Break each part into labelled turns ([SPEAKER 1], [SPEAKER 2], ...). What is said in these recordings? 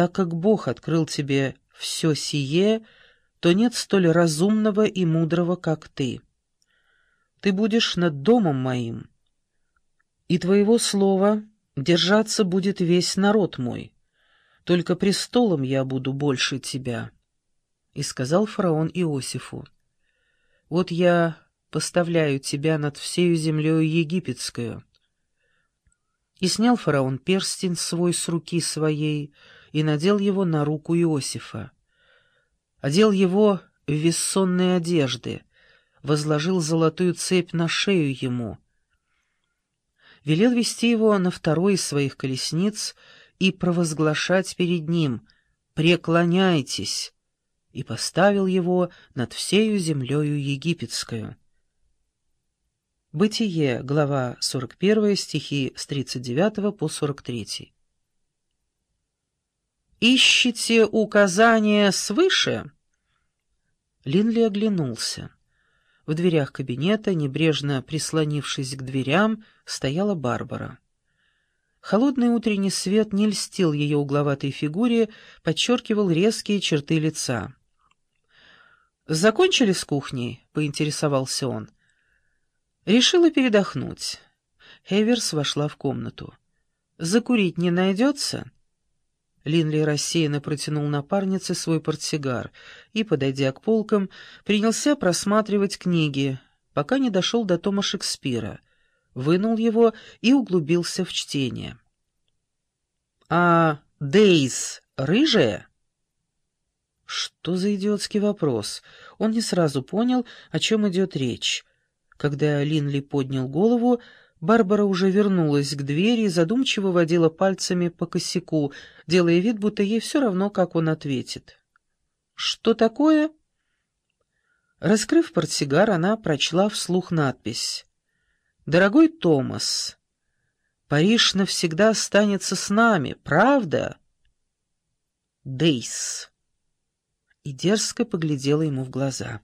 [SPEAKER 1] так как Бог открыл тебе все сие, то нет столь разумного и мудрого, как ты. Ты будешь над домом моим, и твоего слова держаться будет весь народ мой. Только престолом я буду больше тебя». И сказал фараон Иосифу, «Вот я поставляю тебя над всею землею египетскую». И снял фараон перстень свой с руки своей и надел его на руку Иосифа. Одел его в вессонные одежды, возложил золотую цепь на шею ему. Велел вести его на второй из своих колесниц и провозглашать перед ним «Преклоняйтесь!» и поставил его над всею землею египетскую. Бытие, глава 41, стихи с 39 по 43. «Ищите указания свыше?» Линли оглянулся. В дверях кабинета, небрежно прислонившись к дверям, стояла Барбара. Холодный утренний свет не льстил ее угловатой фигуре, подчеркивал резкие черты лица. «Закончили с кухней?» — поинтересовался он. Решила передохнуть. Эверс вошла в комнату. «Закурить не найдется?» Линли рассеянно протянул напарнице свой портсигар и, подойдя к полкам, принялся просматривать книги, пока не дошел до тома Шекспира, вынул его и углубился в чтение. «А Дейз рыжая?» Что за идиотский вопрос? Он не сразу понял, о чем идет речь. Когда Линли поднял голову, Барбара уже вернулась к двери и задумчиво водила пальцами по косяку, делая вид, будто ей все равно, как он ответит. «Что такое?» Раскрыв портсигар, она прочла вслух надпись. «Дорогой Томас, Париж навсегда останется с нами, правда?» «Дейс» и дерзко поглядела ему в глаза.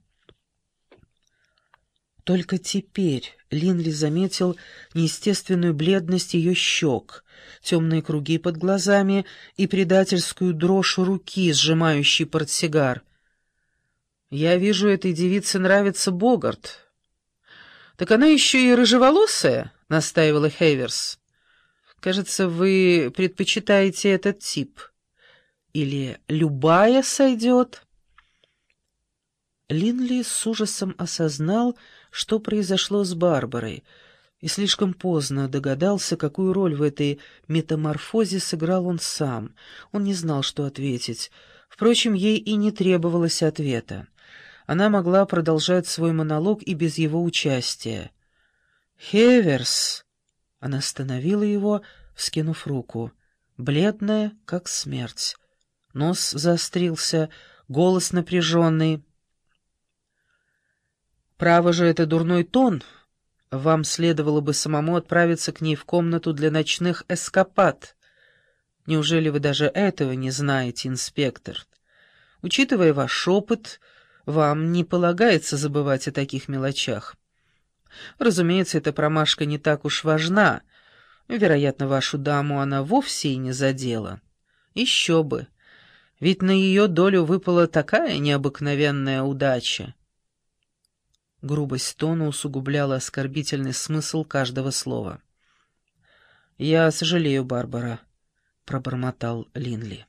[SPEAKER 1] Только теперь Линли заметил неестественную бледность ее щек, темные круги под глазами и предательскую дрожь руки, сжимающей портсигар. «Я вижу, этой девице нравится Богарт». «Так она еще и рыжеволосая?» — настаивала Хейверс. «Кажется, вы предпочитаете этот тип. Или любая сойдет?» Линли с ужасом осознал, что произошло с Барбарой, и слишком поздно догадался, какую роль в этой метаморфозе сыграл он сам. Он не знал, что ответить. Впрочем, ей и не требовалось ответа. Она могла продолжать свой монолог и без его участия. «Хеверс!» Она остановила его, вскинув руку. Бледная, как смерть. Нос заострился, голос напряженный. Право же это дурной тон. Вам следовало бы самому отправиться к ней в комнату для ночных эскапад. Неужели вы даже этого не знаете, инспектор? Учитывая ваш опыт, вам не полагается забывать о таких мелочах. Разумеется, эта промашка не так уж важна. Вероятно, вашу даму она вовсе и не задела. Еще бы. Ведь на ее долю выпала такая необыкновенная удача. Грубость тона усугубляла оскорбительный смысл каждого слова. «Я сожалею, Барбара», — пробормотал Линли.